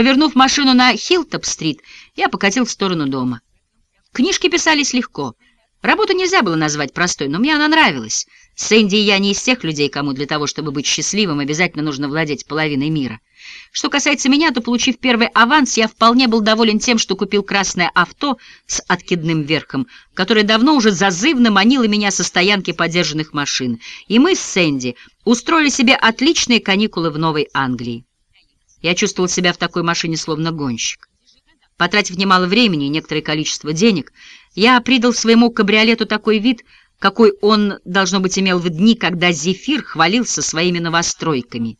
Повернув машину на Хиллтоп-стрит, я покатил в сторону дома. Книжки писались легко. Работу нельзя было назвать простой, но мне она нравилась. Сэнди и я не из тех людей, кому для того, чтобы быть счастливым, обязательно нужно владеть половиной мира. Что касается меня, то, получив первый аванс, я вполне был доволен тем, что купил красное авто с откидным верхом, которое давно уже зазывно манило меня со стоянки подержанных машин, и мы с Сэнди устроили себе отличные каникулы в Новой Англии. Я чувствовал себя в такой машине словно гонщик. Потратив немало времени и некоторое количество денег, я придал своему кабриолету такой вид, какой он, должно быть, имел в дни, когда Зефир хвалился своими новостройками.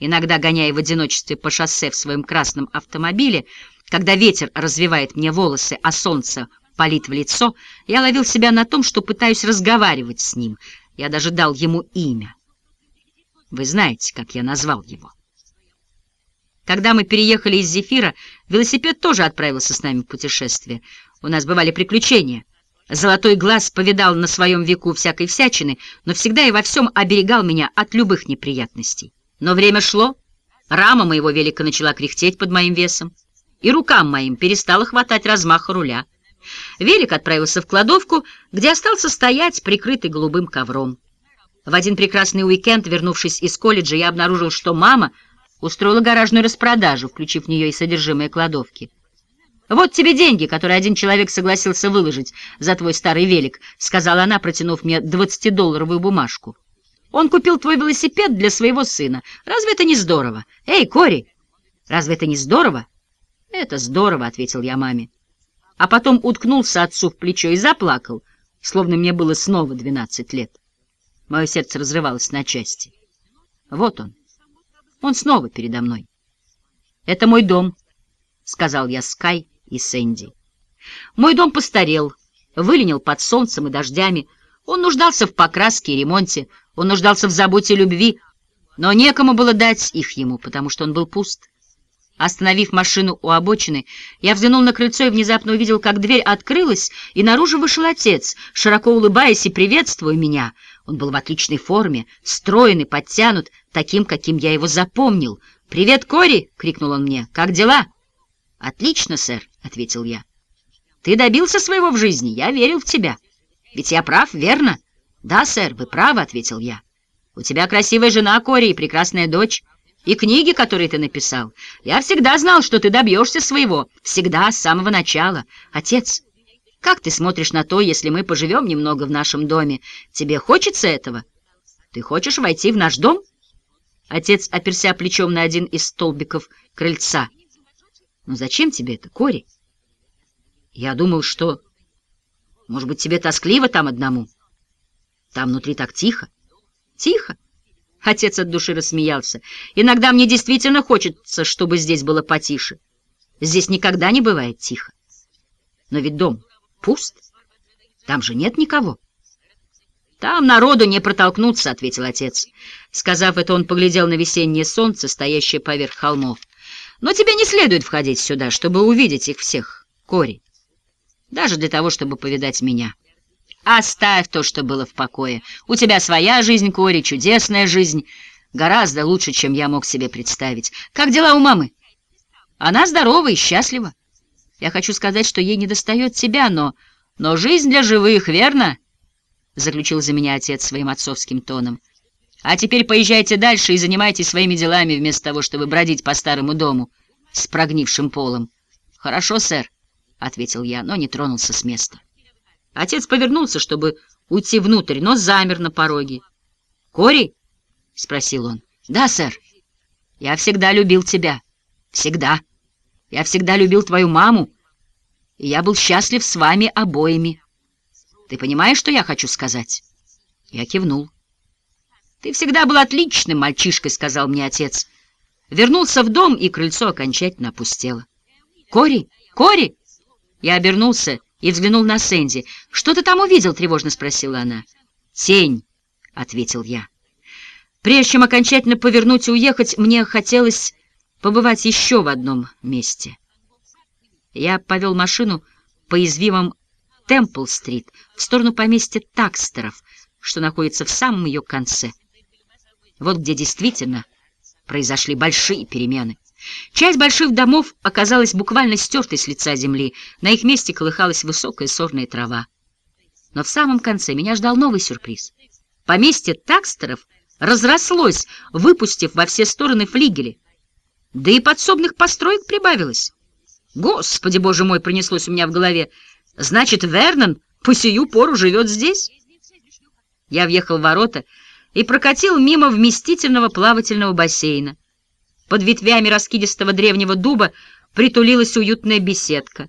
Иногда, гоняя в одиночестве по шоссе в своем красном автомобиле, когда ветер развивает мне волосы, а солнце палит в лицо, я ловил себя на том, что пытаюсь разговаривать с ним. Я даже дал ему имя. Вы знаете, как я назвал его. Когда мы переехали из Зефира, велосипед тоже отправился с нами в путешествие. У нас бывали приключения. Золотой глаз повидал на своем веку всякой всячины, но всегда и во всем оберегал меня от любых неприятностей. Но время шло, рама моего велика начала кряхтеть под моим весом, и рукам моим перестала хватать размаха руля. Велик отправился в кладовку, где остался стоять, прикрытый голубым ковром. В один прекрасный уикенд, вернувшись из колледжа, я обнаружил, что мама — устроила гаражную распродажу, включив в нее и содержимое кладовки. «Вот тебе деньги, которые один человек согласился выложить за твой старый велик», — сказала она, протянув мне двадцатидолларовую бумажку. «Он купил твой велосипед для своего сына. Разве это не здорово? Эй, Кори, разве это не здорово?» «Это здорово», — ответил я маме. А потом уткнулся отцу в плечо и заплакал, словно мне было снова двенадцать лет. Мое сердце разрывалось на части. Вот он. Он снова передо мной. «Это мой дом», — сказал я Скай и Сэнди. Мой дом постарел, выленил под солнцем и дождями. Он нуждался в покраске и ремонте, он нуждался в заботе и любви, но некому было дать их ему, потому что он был пуст. Остановив машину у обочины, я взглянул на крыльцо и внезапно увидел, как дверь открылась, и наружу вышел отец, широко улыбаясь и приветствуя меня. Он был в отличной форме, стройный, подтянут, таким, каким я его запомнил. «Привет, Кори!» — крикнул он мне. «Как дела?» «Отлично, сэр», — ответил я. «Ты добился своего в жизни, я верил в тебя. Ведь я прав, верно?» «Да, сэр, вы правы», — ответил я. «У тебя красивая жена, Кори, и прекрасная дочь». И книги, которые ты написал. Я всегда знал, что ты добьешься своего. Всегда, с самого начала. Отец, как ты смотришь на то, если мы поживем немного в нашем доме? Тебе хочется этого? Ты хочешь войти в наш дом? Отец оперся плечом на один из столбиков крыльца. Ну зачем тебе это, Кори? Я думал, что... Может быть, тебе тоскливо там одному? Там внутри так тихо. Тихо? Отец от души рассмеялся. «Иногда мне действительно хочется, чтобы здесь было потише. Здесь никогда не бывает тихо. Но ведь дом пуст. Там же нет никого». «Там народу не протолкнуться», — ответил отец. Сказав это, он поглядел на весеннее солнце, стоящее поверх холмов. «Но тебе не следует входить сюда, чтобы увидеть их всех, Кори. Даже для того, чтобы повидать меня». Оставь то, что было в покое. У тебя своя жизнь, Кори, чудесная жизнь. Гораздо лучше, чем я мог себе представить. Как дела у мамы? Она здорова и счастлива. Я хочу сказать, что ей недостает тебя, но... Но жизнь для живых, верно? Заключил за меня отец своим отцовским тоном. А теперь поезжайте дальше и занимайтесь своими делами, вместо того, чтобы бродить по старому дому с прогнившим полом. Хорошо, сэр, — ответил я, но не тронулся с места. Отец повернулся, чтобы уйти внутрь, но замер на пороге. «Кори?» — спросил он. «Да, сэр. Я всегда любил тебя. Всегда. Я всегда любил твою маму, и я был счастлив с вами обоими. Ты понимаешь, что я хочу сказать?» Я кивнул. «Ты всегда был отличным мальчишкой», — сказал мне отец. Вернулся в дом, и крыльцо окончательно опустело. «Кори! Кори!» Я обернулся и взглянул на Сэнди. «Что ты там увидел?» — тревожно спросила она. «Тень», — ответил я. Прежде чем окончательно повернуть и уехать, мне хотелось побывать еще в одном месте. Я повел машину по извивам Темпл-стрит в сторону поместья Такстеров, что находится в самом ее конце. Вот где действительно произошли большие перемены. Часть больших домов оказалась буквально стертой с лица земли, на их месте колыхалась высокая сорная трава. Но в самом конце меня ждал новый сюрприз. Поместье такстеров разрослось, выпустив во все стороны флигели. Да и подсобных построек прибавилось. Господи, боже мой, пронеслось у меня в голове. Значит, Вернон по сию пору живет здесь? Я въехал в ворота и прокатил мимо вместительного плавательного бассейна. Под ветвями раскидистого древнего дуба притулилась уютная беседка.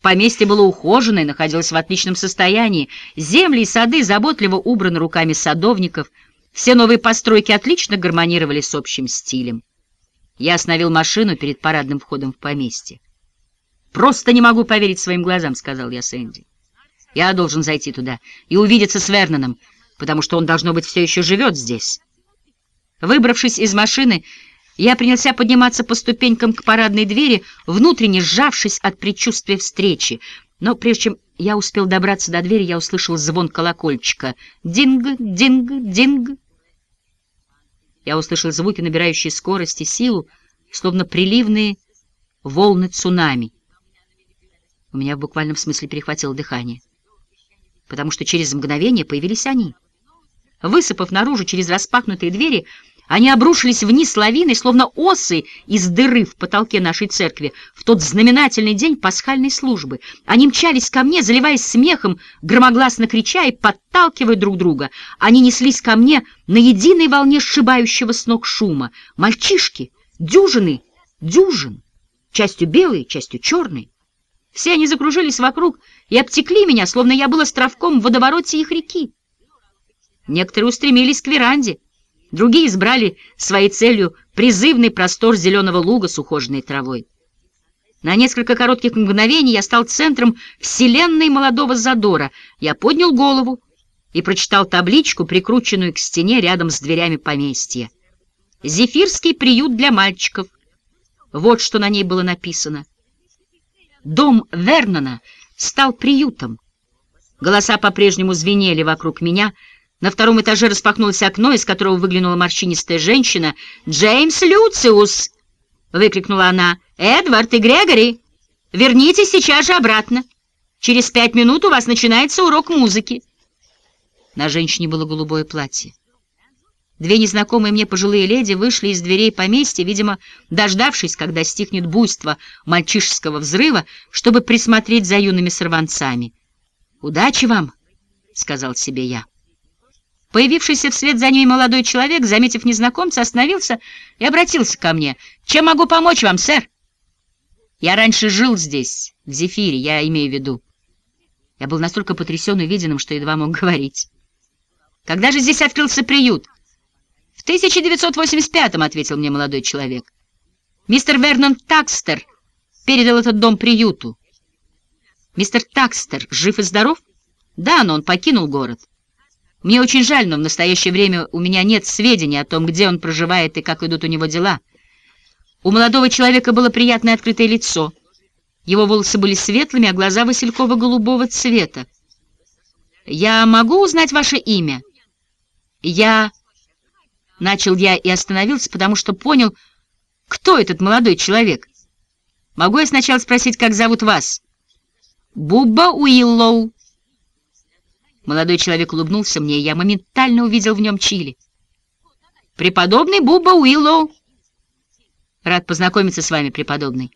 Поместье было ухожено и находилось в отличном состоянии. Земли и сады заботливо убраны руками садовников. Все новые постройки отлично гармонировали с общим стилем. Я остановил машину перед парадным входом в поместье. «Просто не могу поверить своим глазам», — сказал я Сэнди. «Я должен зайти туда и увидеться с Верноном, потому что он, должно быть, все еще живет здесь». Выбравшись из машины, я принялся подниматься по ступенькам к парадной двери, внутренне сжавшись от предчувствия встречи. Но прежде чем я успел добраться до двери, я услышал звон колокольчика. Динг, динг, динг. Я услышал звуки, набирающие скорость и силу, словно приливные волны цунами. У меня в буквальном смысле перехватило дыхание, потому что через мгновение появились они. Высыпав наружу через распахнутые двери, они обрушились вниз лавиной, словно осы из дыры в потолке нашей церкви, в тот знаменательный день пасхальной службы. Они мчались ко мне, заливаясь смехом, громогласно крича и подталкивая друг друга. Они неслись ко мне на единой волне сшибающего с ног шума. Мальчишки, дюжины, дюжин, частью белые, частью черные. Все они закружились вокруг и обтекли меня, словно я был островком в водовороте их реки. Некоторые устремились к веранде, другие избрали своей целью призывный простор зеленого луга с ухоженной травой. На несколько коротких мгновений я стал центром вселенной молодого задора. Я поднял голову и прочитал табличку, прикрученную к стене рядом с дверями поместья. «Зефирский приют для мальчиков». Вот что на ней было написано. Дом Вернона стал приютом. Голоса по-прежнему звенели вокруг меня. На втором этаже распахнулось окно, из которого выглянула морщинистая женщина. «Джеймс Люциус!» — выкрикнула она. «Эдвард и Грегори, вернитесь сейчас же обратно. Через пять минут у вас начинается урок музыки». На женщине было голубое платье. Две незнакомые мне пожилые леди вышли из дверей поместья, видимо, дождавшись, когда стихнет буйство мальчишеского взрыва, чтобы присмотреть за юными сорванцами. «Удачи вам!» — сказал себе я. Появившийся вслед за ней молодой человек, заметив незнакомца, остановился и обратился ко мне. «Чем могу помочь вам, сэр?» «Я раньше жил здесь, в Зефире, я имею в виду». Я был настолько потрясен увиденным, что едва мог говорить. «Когда же здесь открылся приют?» «В 1985-м», — ответил мне молодой человек. «Мистер Вернон Такстер передал этот дом приюту». «Мистер Такстер жив и здоров?» «Да, но он покинул город». «Мне очень жаль, но в настоящее время у меня нет сведений о том, где он проживает и как идут у него дела». У молодого человека было приятное открытое лицо. Его волосы были светлыми, а глаза васильково-голубого цвета. «Я могу узнать ваше имя?» «Я...» Начал я и остановился, потому что понял, кто этот молодой человек. Могу я сначала спросить, как зовут вас? Бубба Уиллоу. Молодой человек улыбнулся мне, и я моментально увидел в нем Чили. Преподобный Бубба Уиллоу. Рад познакомиться с вами, преподобный.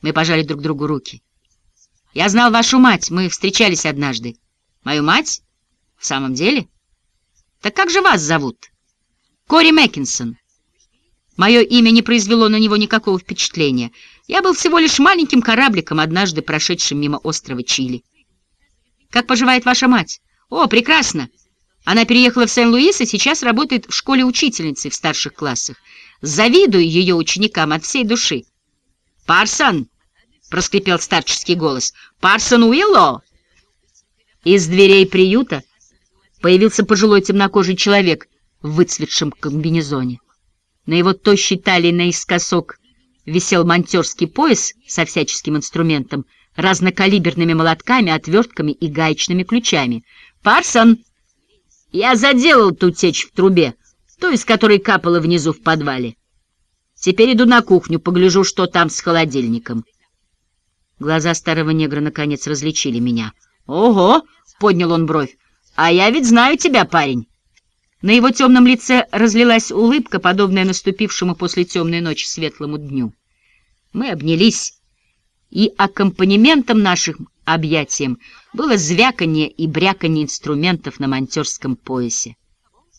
Мы пожали друг другу руки. Я знал вашу мать, мы встречались однажды. Мою мать? В самом деле? Так как же вас зовут? Кори Мэккинсон. Мое имя не произвело на него никакого впечатления. Я был всего лишь маленьким корабликом, однажды прошедшим мимо острова Чили. Как поживает ваша мать? О, прекрасно. Она переехала в Сен-Луис и сейчас работает в школе учительницей в старших классах. Завидую ее ученикам от всей души. «Парсон!» — проскрипел старческий голос. «Парсон Уилло!» Из дверей приюта появился пожилой темнокожий человек — в выцветшем комбинезоне. На его тощей талии наискосок висел монтерский пояс со всяческим инструментом, разнокалиберными молотками, отвертками и гаечными ключами. «Парсон, я заделал ту течь в трубе, то из которой капало внизу в подвале. Теперь иду на кухню, погляжу, что там с холодильником. Глаза старого негра наконец различили меня. «Ого!» — поднял он бровь. «А я ведь знаю тебя, парень!» На его темном лице разлилась улыбка, подобная наступившему после темной ночи светлому дню. Мы обнялись, и аккомпанементом нашим объятиям было звяканье и бряканье инструментов на монтерском поясе.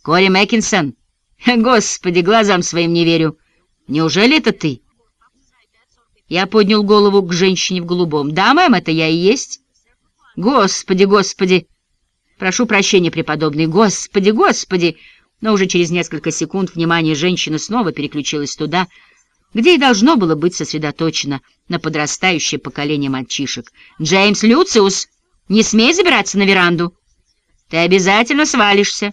«Кори Мэккинсон! Господи, глазам своим не верю! Неужели это ты?» Я поднял голову к женщине в голубом. «Да, мэм, это я и есть». «Господи, господи!» «Прошу прощения, преподобный, господи, господи!» Но уже через несколько секунд внимание женщины снова переключилось туда, где и должно было быть сосредоточено на подрастающее поколение мальчишек. «Джеймс Люциус, не смей забираться на веранду! Ты обязательно свалишься!»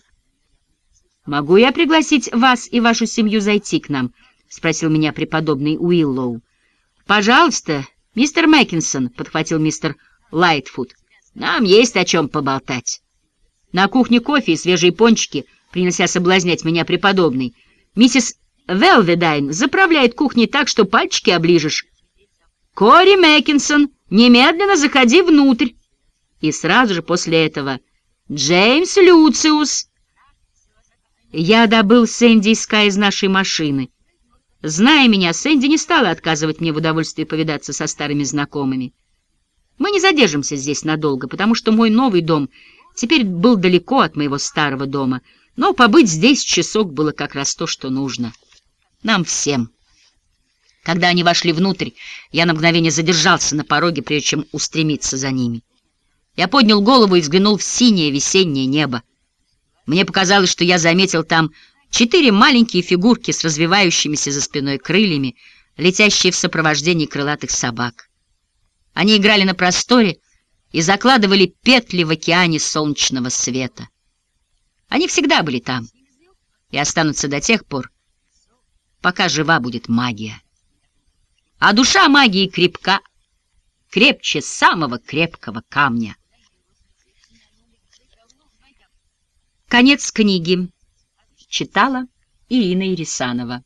«Могу я пригласить вас и вашу семью зайти к нам?» — спросил меня преподобный Уиллоу. «Пожалуйста, мистер Мэккинсон», — подхватил мистер Лайтфуд. «Нам есть о чем поболтать». На кухне кофе и свежие пончики, принеся соблазнять меня преподобный. Миссис Велведайн заправляет кухней так, что пальчики оближешь. «Кори Мэккинсон, немедленно заходи внутрь!» И сразу же после этого «Джеймс Люциус!» Я добыл Сэнди и Скай из нашей машины. Зная меня, Сэнди не стала отказывать мне в удовольствии повидаться со старыми знакомыми. Мы не задержимся здесь надолго, потому что мой новый дом — Теперь был далеко от моего старого дома, но побыть здесь часок было как раз то, что нужно. Нам всем. Когда они вошли внутрь, я на мгновение задержался на пороге, прежде чем устремиться за ними. Я поднял голову и взглянул в синее весеннее небо. Мне показалось, что я заметил там четыре маленькие фигурки с развивающимися за спиной крыльями, летящие в сопровождении крылатых собак. Они играли на просторе, и закладывали петли в океане солнечного света. Они всегда были там и останутся до тех пор, пока жива будет магия. А душа магии крепка, крепче самого крепкого камня. Конец книги. Читала Ирина Ирисанова.